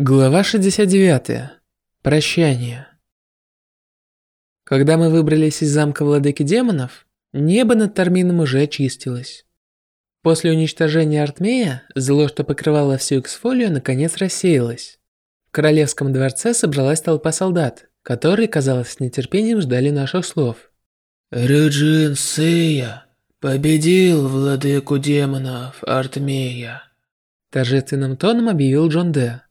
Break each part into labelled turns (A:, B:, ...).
A: Глава 69. Прощание. Когда мы выбрались из замка владыки демонов, небо над Тармином уже очистилось. После уничтожения Артмея, зло, что покрывало всю эксфолию, наконец рассеялось. В королевском дворце собралась толпа солдат, которые, казалось, с нетерпением ждали наших слов.
B: «Рюджин Сея победил владыку демонов Артмея»,
A: торжественным тоном объявил Джон Де.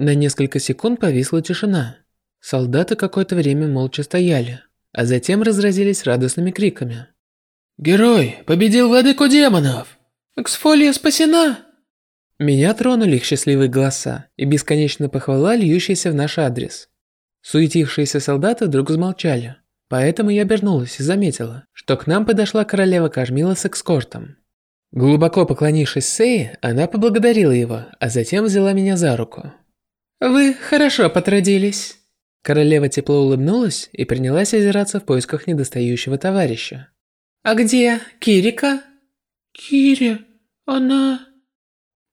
A: На несколько секунд повисла тишина. Солдаты какое-то время молча стояли, а затем разразились радостными криками.
B: «Герой победил владыку демонов! Эксфолия спасена!»
A: Меня тронули их счастливые голоса и бесконечно похвала, льющаяся в наш адрес. Суетившиеся солдаты вдруг замолчали, поэтому я обернулась и заметила, что к нам подошла королева Кажмила с экскортом. Глубоко поклонившись Сей, она поблагодарила его, а затем взяла меня за руку. «Вы хорошо потрудились». Королева тепло улыбнулась и принялась озираться в поисках недостающего товарища. «А где Кирика?»
B: «Кири, она...»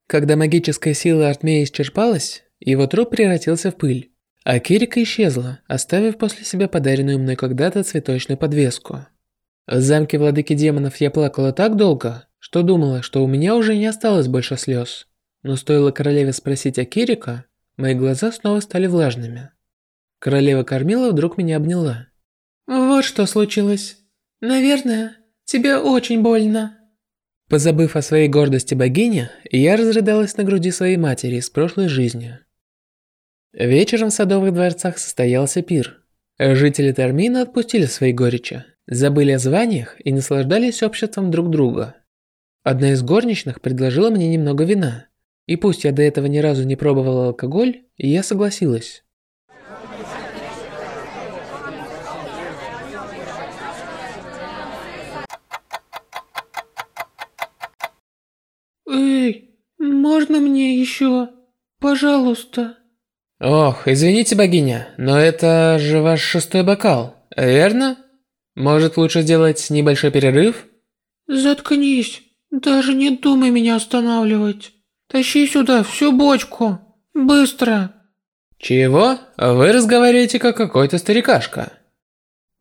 A: Когда магическая сила Артмея исчерпалась, его труп превратился в пыль, а Кирика исчезла, оставив после себя подаренную мной когда-то цветочную подвеску. В замке владыки демонов я плакала так долго, что думала, что у меня уже не осталось больше слез. Но стоило королеве спросить о Кирика, Мои глаза снова стали влажными. Королева Кормила вдруг меня обняла.
C: «Вот что случилось. Наверное, тебе очень больно».
A: Позабыв о своей гордости богини, я разрыдалась на груди своей матери из прошлой жизни. Вечером в садовых дворцах состоялся пир. Жители Тармина отпустили свои горечи, забыли о званиях и наслаждались обществом друг друга. Одна из горничных предложила мне немного вина, и пусть я до этого ни разу не пробовала алкоголь, я согласилась.
C: Эй, можно мне еще? Пожалуйста.
A: Ох, извините, богиня, но это же ваш шестой бокал, верно? Может, лучше сделать небольшой перерыв?
C: Заткнись, даже не думай меня останавливать. Тащи сюда всю бочку. Быстро.
A: Чего? Вы разговариваете как какой-то старикашка.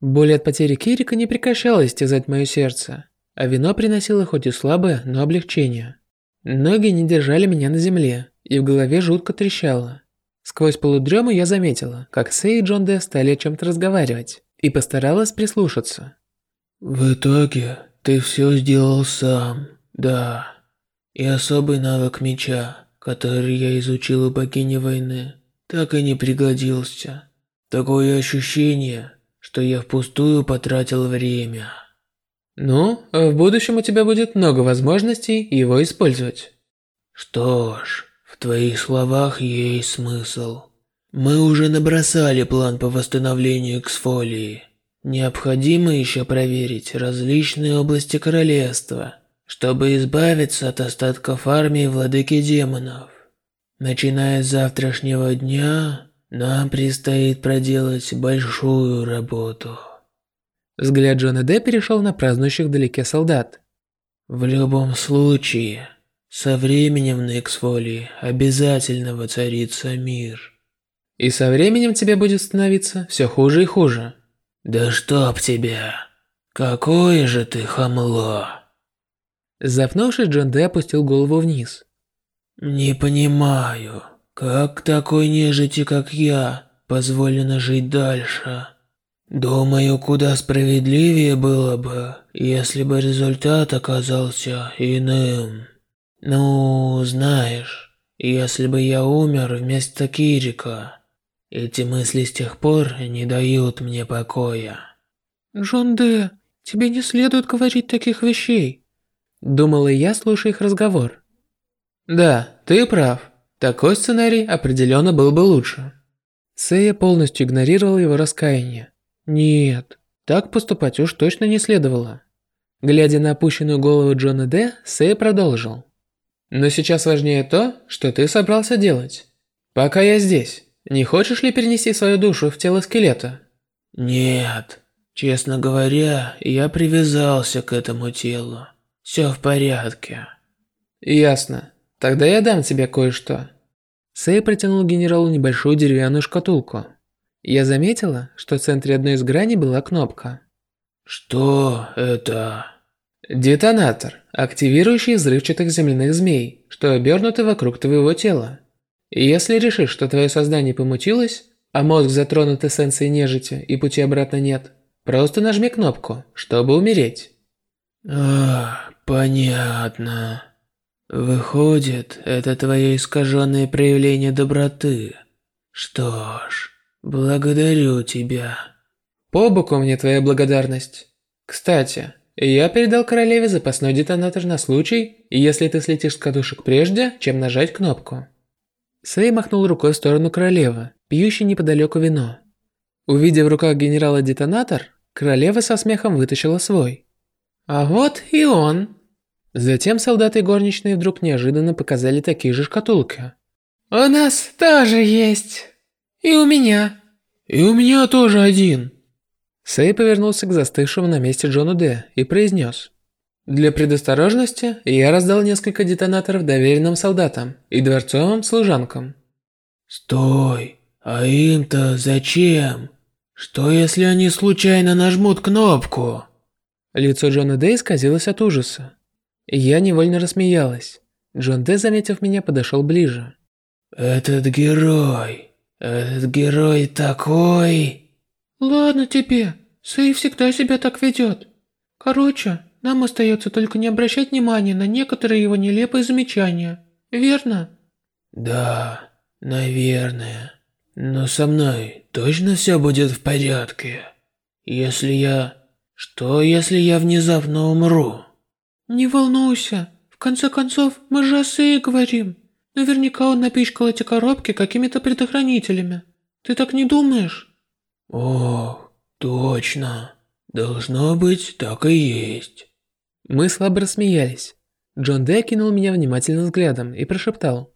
A: Боль от потери Кирика не прекращала истязать мое сердце, а вино приносило хоть и слабое, но облегчение. Ноги не держали меня на земле, и в голове жутко трещало. Сквозь полудрему я заметила, как Сэй и Джон Дэ стали о чем-то разговаривать, и постаралась прислушаться.
B: «В итоге ты все сделал сам, да». И особый навык меча, который я изучил у богини войны, так и не пригодился. Такое ощущение, что я впустую потратил время.
A: Ну, в будущем у тебя будет много возможностей его использовать.
B: Что ж, в твоих словах есть смысл. Мы уже набросали план по восстановлению эксфолии. Необходимо еще проверить различные области королевства чтобы избавиться от остатков армии владыки демонов. Начиная с завтрашнего дня, нам предстоит проделать большую работу.
A: Взгляд Джона Д перешел на празднующих вдалеке солдат.
B: В любом случае, со временем на Эксфолии обязательно воцарится мир.
A: И со временем тебе будет становиться все хуже и хуже.
B: Да чтоб тебя! Какое же ты хамло!
A: Запнувшись, Джон Дэ опустил голову вниз.
B: «Не понимаю, как такой нежити, как я, позволено жить дальше? Думаю, куда справедливее было бы, если бы результат оказался иным. Ну, знаешь, если бы я умер вместо Кирика. Эти мысли с тех пор не дают мне покоя».
C: «Джон Дэ, тебе не следует говорить таких вещей»,
A: Думала я, слушая их разговор. Да, ты прав. Такой сценарий определенно был бы лучше. Сэя полностью игнорировал его раскаяние. Нет, так поступать уж точно не следовало. Глядя на опущенную голову Джона Д, Сэй продолжил. Но сейчас важнее то, что ты собрался делать. Пока я здесь, не хочешь ли перенести свою душу в тело скелета?
B: Нет. Честно говоря, я привязался к этому телу. Все в порядке.
A: Ясно. Тогда я дам тебе кое-что. Сэй протянул генералу небольшую деревянную шкатулку. Я заметила, что в центре одной из граней была кнопка.
B: Что это?
A: Детонатор, активирующий взрывчатых земляных змей, что обернуты вокруг твоего тела. И если решишь, что твое сознание помутилось, а мозг затронут эссенцией нежити и пути обратно нет, просто нажми кнопку, чтобы умереть.
B: А, понятно. Выходит, это твое искаженное проявление доброты. Что ж, благодарю тебя.
A: По боку мне твоя благодарность. Кстати, я передал королеве запасной детонатор на случай, если ты слетишь с катушек прежде, чем нажать кнопку. Сэй махнул рукой в сторону королевы, пьющей неподалеку вино. Увидев в руках генерала детонатор, королева со смехом вытащила свой. А вот и он. Затем солдаты и горничные вдруг неожиданно показали такие же шкатулки.
C: «У нас тоже есть. И у меня».
B: «И у меня тоже один».
A: Сэй повернулся к застывшему на месте Джону Д. и произнес. «Для предосторожности я раздал несколько детонаторов доверенным солдатам и дворцовым служанкам».
B: «Стой! А им-то зачем? Что если они случайно нажмут кнопку?»
A: Лицо Джона Д. исказилось от ужаса. Я невольно рассмеялась. Джон Д, заметив меня, подошел ближе.
B: «Этот герой... Этот герой такой...»
C: «Ладно тебе, Сэй всегда себя так ведет. Короче, нам остается только не обращать внимания на некоторые его нелепые замечания. Верно?»
B: «Да, наверное. Но со мной точно все будет в порядке. Если я... Что, если я внезапно умру?»
C: «Не волнуйся. В конце концов, мы же о Сее говорим. Наверняка он напичкал эти коробки какими-то предохранителями. Ты так не думаешь?»
B: «О, точно. Должно быть, так и есть».
A: Мы слабо рассмеялись. Джон Дэ кинул меня внимательным взглядом и прошептал.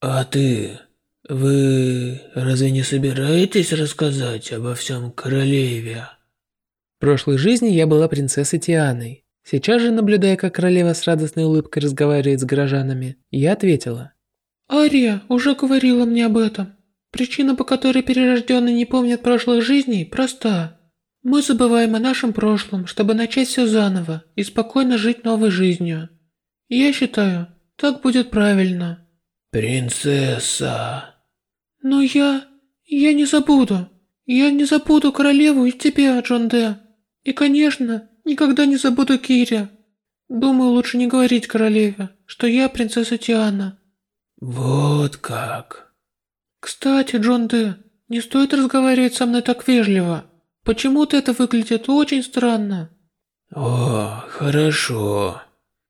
B: «А ты... Вы разве не собираетесь рассказать обо всем королеве?»
A: В прошлой жизни я была принцессой Тианой. Сейчас же, наблюдая, как королева с радостной улыбкой разговаривает с горожанами, я ответила.
C: «Ария уже говорила мне об этом. Причина, по которой перерожденные не помнят прошлых жизней, проста. Мы забываем о нашем прошлом, чтобы начать все заново и спокойно жить новой жизнью. Я считаю, так будет правильно».
B: «Принцесса...»
C: «Но я... я не забуду. Я не забуду королеву и тебя, Джон Де. И, конечно, Никогда не забуду Кири. Думаю, лучше не говорить королеве, что я принцесса Тиана.
B: Вот как.
C: Кстати, Джон Д, не стоит разговаривать со мной так вежливо. Почему-то это выглядит очень странно.
B: О, хорошо.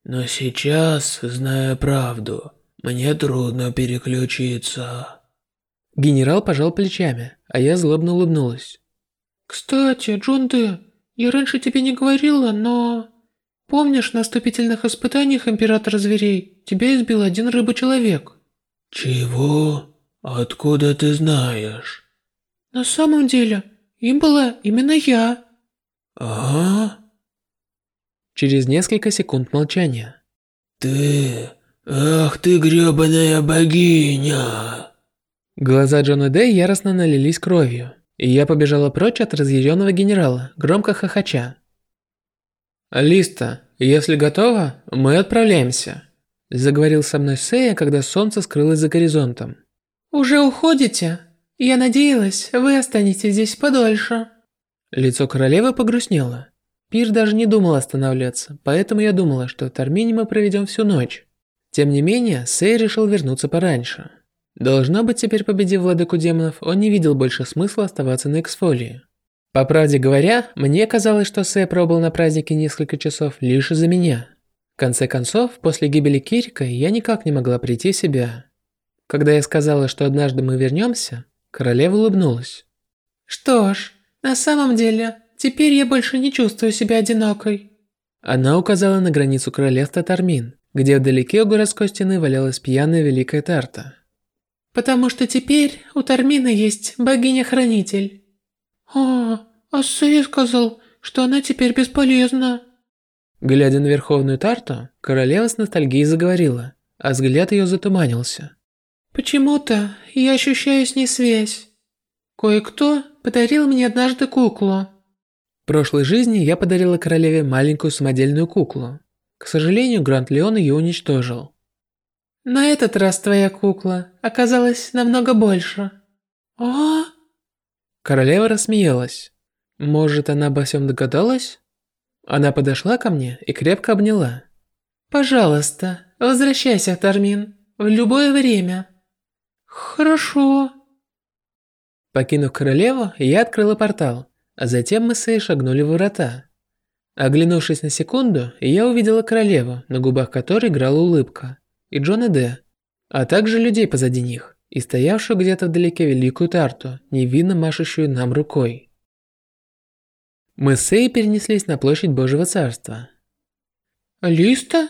B: Но сейчас, зная правду, мне трудно переключиться.
A: Генерал пожал плечами, а я злобно улыбнулась.
C: Кстати, Джон Д, я раньше тебе не говорила, но... Помнишь, на вступительных испытаниях Императора Зверей тебя избил один рыба-человек?
B: Чего? Откуда ты знаешь?
C: На самом деле, им была именно я.
B: А?
A: Через несколько секунд молчания.
B: Ты... Ах ты грёбаная богиня!
A: Глаза Джона Дэй яростно налились кровью. И я побежала прочь от разъяренного генерала, громко хохоча. «Листа, если готова, мы отправляемся», – заговорил со мной Сея, когда солнце скрылось за горизонтом.
C: «Уже уходите? Я надеялась, вы останетесь здесь подольше».
A: Лицо королевы погрустнело. Пир даже не думал останавливаться, поэтому я думала, что в Тармине мы проведем всю ночь. Тем не менее, Сей решил вернуться пораньше. Должно быть, теперь победив владыку демонов, он не видел больше смысла оставаться на Эксфолии. По правде говоря, мне казалось, что Сэ пробыл на празднике несколько часов лишь из-за меня. В конце концов, после гибели Кирика я никак не могла прийти в себя. Когда я сказала, что однажды мы вернемся, королева улыбнулась.
C: «Что ж, на самом деле, теперь я больше не чувствую себя одинокой».
A: Она указала на границу королевства Тармин, где вдалеке у городской стены валялась пьяная Великая Тарта.
C: Потому что теперь у Тармина есть богиня-хранитель. О, а Сэй сказал, что она теперь бесполезна.
A: Глядя на Верховную Тарту, королева с ностальгией заговорила, а взгляд ее затуманился.
C: Почему-то я ощущаю с ней связь. Кое-кто подарил мне однажды куклу.
A: В прошлой жизни я подарила королеве маленькую самодельную куклу. К сожалению, Гранд Леон ее уничтожил.
C: На этот раз твоя кукла оказалась намного больше. А?
A: Королева рассмеялась. Может, она обо всем догадалась? Она подошла ко мне и крепко обняла.
C: Пожалуйста, возвращайся, Тармин, в любое время. Хорошо.
A: Покинув королеву, я открыла портал, а затем мы с Эй шагнули в врата. Оглянувшись на секунду, я увидела королеву, на губах которой играла улыбка, и Джона Д, а также людей позади них, и стоявшую где-то вдалеке великую Тарту, невинно машущую нам рукой. Мы с Эй перенеслись на площадь Божьего Царства.
C: «Листа?»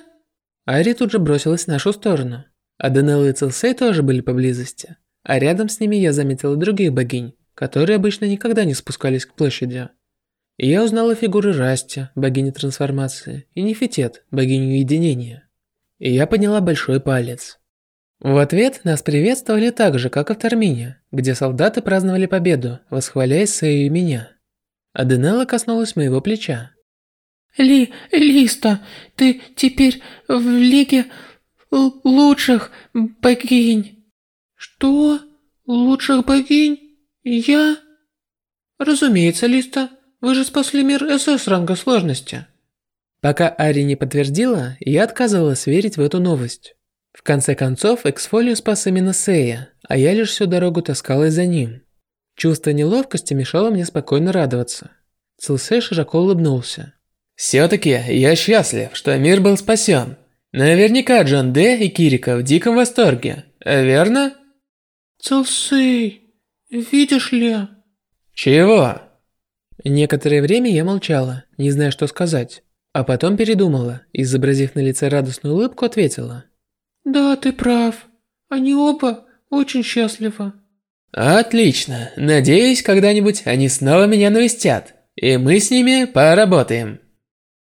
A: Ари тут же бросилась в нашу сторону. Аданелла и Целсей тоже были поблизости, а рядом с ними я заметила других богинь, которые обычно никогда не спускались к площади. И я узнала фигуры Расти, богини трансформации, и Нефитет, богиню единения. Я подняла большой палец. В ответ нас приветствовали так же, как и в Тармине, где солдаты праздновали победу, восхваляясь Сею и меня. Аденелла коснулась моего плеча.
C: Ли, Листа, ты теперь в Лиге лучших богинь. Что? Лучших богинь? Я? Разумеется, Листа. Вы же спасли мир СС ранга сложности.
A: Пока Ари не подтвердила, я отказывалась верить в эту новость. В конце концов, Эксфолию спас именно Сея, а я лишь всю дорогу таскалась за ним. Чувство неловкости мешало мне спокойно радоваться. Целсей широко улыбнулся. «Все-таки я счастлив, что мир был спасен. Наверняка Джон Д и Кирика в диком восторге, верно?»
C: «Целсей, видишь ли...»
A: «Чего?» Некоторое время я молчала, не зная, что сказать. А потом передумала, изобразив на лице радостную улыбку, ответила.
C: «Да, ты прав. Они оба очень счастливы».
A: «Отлично. Надеюсь, когда-нибудь они снова меня навестят, и мы с ними поработаем».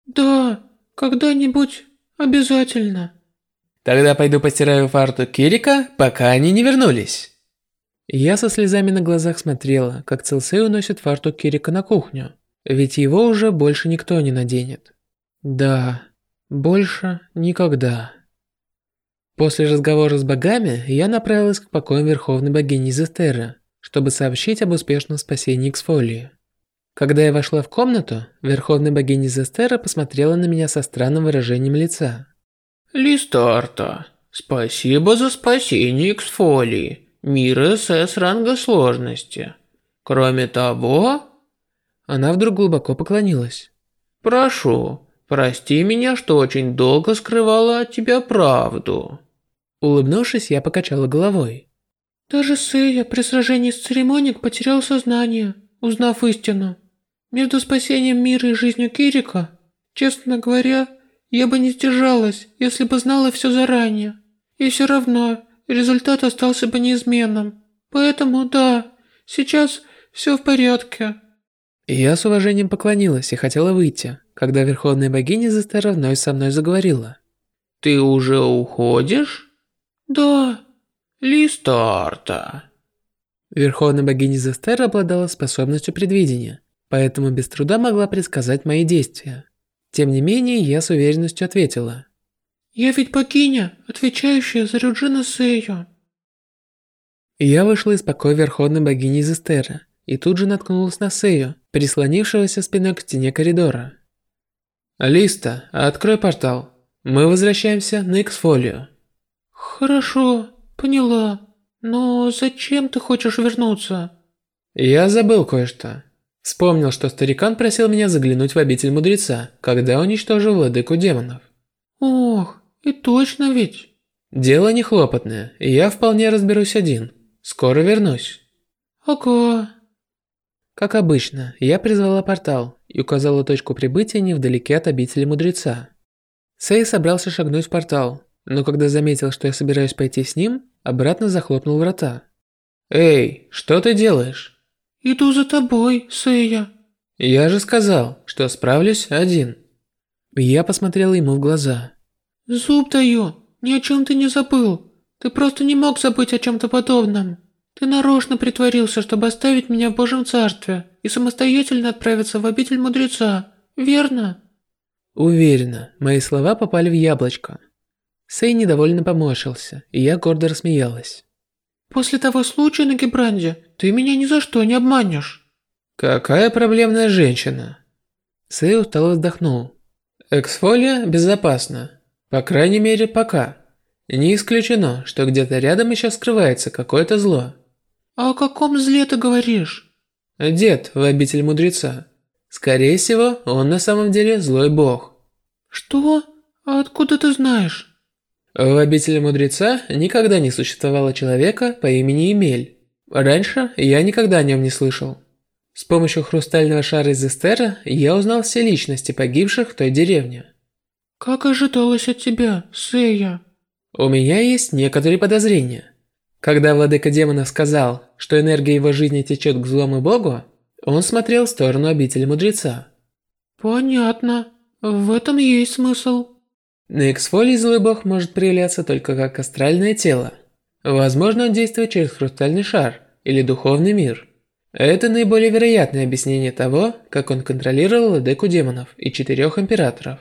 C: «Да, когда-нибудь обязательно».
A: «Тогда пойду постираю фартук Кирика, пока они не вернулись». Я со слезами на глазах смотрела, как Целсей уносит фартук Кирика на кухню, ведь его уже больше никто не наденет. Да, больше никогда. После разговора с богами я направилась к покоям Верховной Богини Зестера, чтобы сообщить об успешном спасении Ксфолии. Когда я вошла в комнату, Верховная Богиня Зестера посмотрела на меня со странным выражением лица.
B: «Листарта, спасибо за спасение Ксфолии мир СС ранга сложности. Кроме того...
A: Она вдруг глубоко поклонилась.
B: Прошу, прости меня, что очень долго скрывала от тебя правду.
A: Улыбнувшись, я покачала головой.
C: Даже Сэя при сражении с церемоник потерял сознание, узнав истину. Между спасением мира и жизнью Кирика, честно говоря, я бы не сдержалась, если бы знала все заранее. И все равно, результат остался бы неизменным. Поэтому да, сейчас все в порядке.
A: Я с уважением поклонилась и хотела выйти, когда Верховная Богиня Зестера вновь со мной заговорила.
B: «Ты уже уходишь?»
C: «Да».
B: «Листарта».
A: Верховная Богиня Зестера обладала способностью предвидения, поэтому без труда могла предсказать мои действия. Тем не менее, я с уверенностью ответила.
C: Я ведь богиня, отвечающая за Рюджина Сэйо.
A: Я вышла из покоя Верховной Богини Зестера и тут же наткнулась на Сэйо, прислонившегося спиной к стене коридора. «Алиста, открой портал. Мы возвращаемся на Эксфолию».
C: «Хорошо, поняла. Но зачем ты хочешь вернуться?»
A: «Я забыл кое-что. Вспомнил, что старикан просил меня заглянуть в обитель мудреца, когда уничтожил владыку демонов».
C: «Ох, и точно ведь.
A: Дело не хлопотное, и я вполне разберусь один. Скоро вернусь.
C: Ага.
A: Как обычно, я призвала портал и указала точку прибытия невдалеке от обители мудреца. Сэй собрался шагнуть в портал, но когда заметил, что я собираюсь пойти с ним, обратно захлопнул врата. «Эй, что ты делаешь?»
C: «Иду за тобой, Сэя».
A: «Я же сказал, что справлюсь один». Я посмотрела ему в глаза.
C: Зуб даю, ни о чем ты не забыл. Ты просто не мог забыть о чем-то подобном. Ты нарочно притворился, чтобы оставить меня в Божьем Царстве и самостоятельно отправиться в обитель мудреца, верно?
A: Уверена, мои слова попали в яблочко. Сэй недовольно поморщился, и я гордо рассмеялась.
C: После того случая на Гибранде ты меня ни за что не обманешь.
A: Какая проблемная женщина. Сэй устало вздохнул. Эксфолия безопасна. По крайней мере, пока. Не исключено, что где-то рядом еще скрывается какое-то зло.
C: А о каком зле ты говоришь?
A: Дед в обитель мудреца. Скорее всего, он на самом деле злой бог.
C: Что? А откуда ты знаешь?
A: В обители мудреца никогда не существовало человека по имени Эмель. Раньше я никогда о нем не слышал. С помощью хрустального шара из Эстера я узнал все личности погибших в той деревне.
C: Как ожидалось от тебя, Сэя?
A: У меня есть некоторые подозрения. Когда владыка демонов сказал, что энергия его жизни течет к злому богу, он смотрел в сторону обители мудреца.
C: Понятно. В этом есть смысл.
A: На Эксфолии злой бог может проявляться только как астральное тело. Возможно, он действует через хрустальный шар или духовный мир. Это наиболее вероятное объяснение того, как он контролировал владыку демонов и четырех императоров.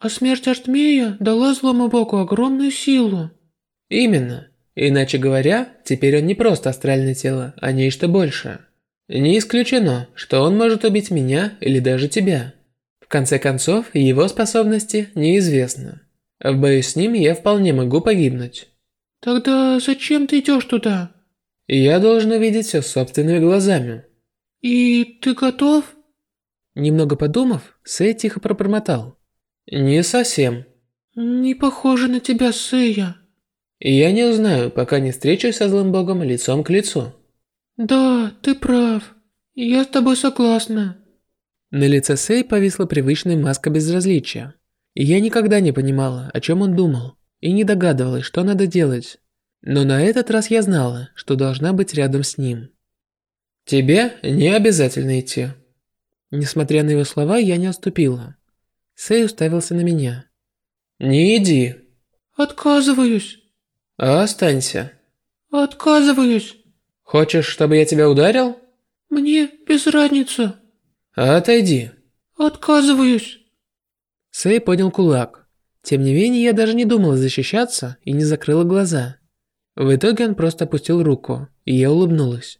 C: А смерть Артмея дала злому богу огромную силу.
A: Именно. Иначе говоря, теперь он не просто астральное тело, а нечто большее. Не исключено, что он может убить меня или даже тебя. В конце концов, его способности неизвестны. В бою с ним я вполне могу погибнуть.
C: Тогда зачем ты идешь туда?
A: Я должен увидеть все собственными глазами.
C: И ты готов?
A: Немного подумав, Сэй тихо пробормотал. Не совсем.
C: Не похоже на тебя, Сэя.
A: Я не узнаю, пока не встречусь со злым богом лицом к лицу.
C: Да, ты прав. Я с тобой согласна.
A: На лице Сэй повисла привычная маска безразличия. И я никогда не понимала, о чем он думал, и не догадывалась, что надо делать. Но на этот раз я знала, что должна быть рядом с ним. Тебе не обязательно идти. Несмотря на его слова, я не отступила. Сэй уставился на меня. Не иди.
C: Отказываюсь.
A: А останься.
C: Отказываюсь.
A: Хочешь, чтобы я тебя ударил?
C: Мне без разницы.
A: Отойди.
C: Отказываюсь.
A: Сэй поднял кулак. Тем не менее, я даже не думала защищаться и не закрыла глаза. В итоге он просто опустил руку, и я улыбнулась.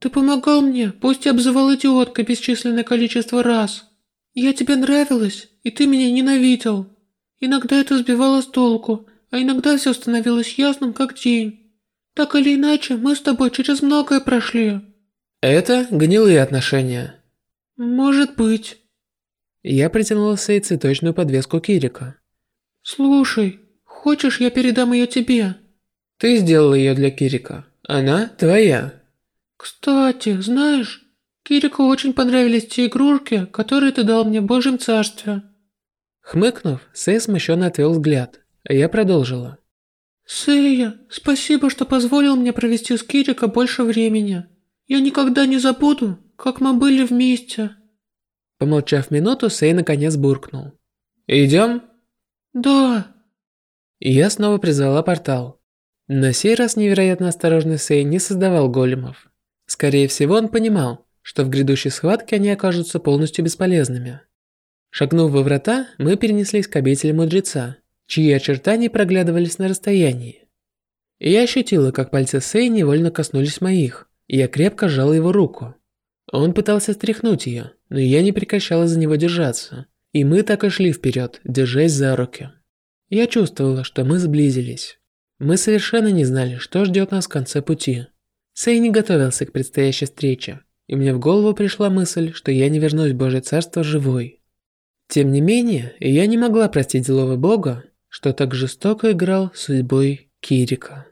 C: Ты помогал мне, пусть и обзывал идиоткой бесчисленное количество раз. Я тебе нравилась, и ты меня ненавидел. Иногда это сбивало с толку, а иногда все становилось ясным, как день. Так или иначе, мы с тобой через многое прошли.
A: Это гнилые отношения.
C: Может быть.
A: Я притянула Сэй цветочную подвеску Кирика.
C: Слушай, хочешь я передам ее тебе?
A: Ты сделала ее для Кирика. Она твоя.
C: Кстати, знаешь, Кирику очень понравились те игрушки, которые ты дал мне в Божьем Царстве.
A: Хмыкнув, Сэй смущенно отвел взгляд, я продолжила.
C: Сэя, спасибо, что позволил мне провести с Кирико больше времени. Я никогда не забуду, как мы были вместе.
A: Помолчав минуту, Сэй наконец буркнул. Идем?
C: Да.
A: Я снова призвала портал. На сей раз невероятно осторожный Сэй не создавал големов. Скорее всего, он понимал, что в грядущей схватке они окажутся полностью бесполезными. Шагнув во врата, мы перенеслись к обители мудреца, чьи очертания проглядывались на расстоянии. Я ощутила, как пальцы Сэй невольно коснулись моих, и я крепко сжала его руку. Он пытался стряхнуть ее, но я не прекращала за него держаться, и мы так и шли вперед, держась за руки. Я чувствовала, что мы сблизились. Мы совершенно не знали, что ждет нас в конце пути. Сэй не готовился к предстоящей встрече, и мне в голову пришла мысль, что я не вернусь в Божье Царство живой. Тем не менее, я не могла простить злого бога, что так жестоко играл судьбой Кирика.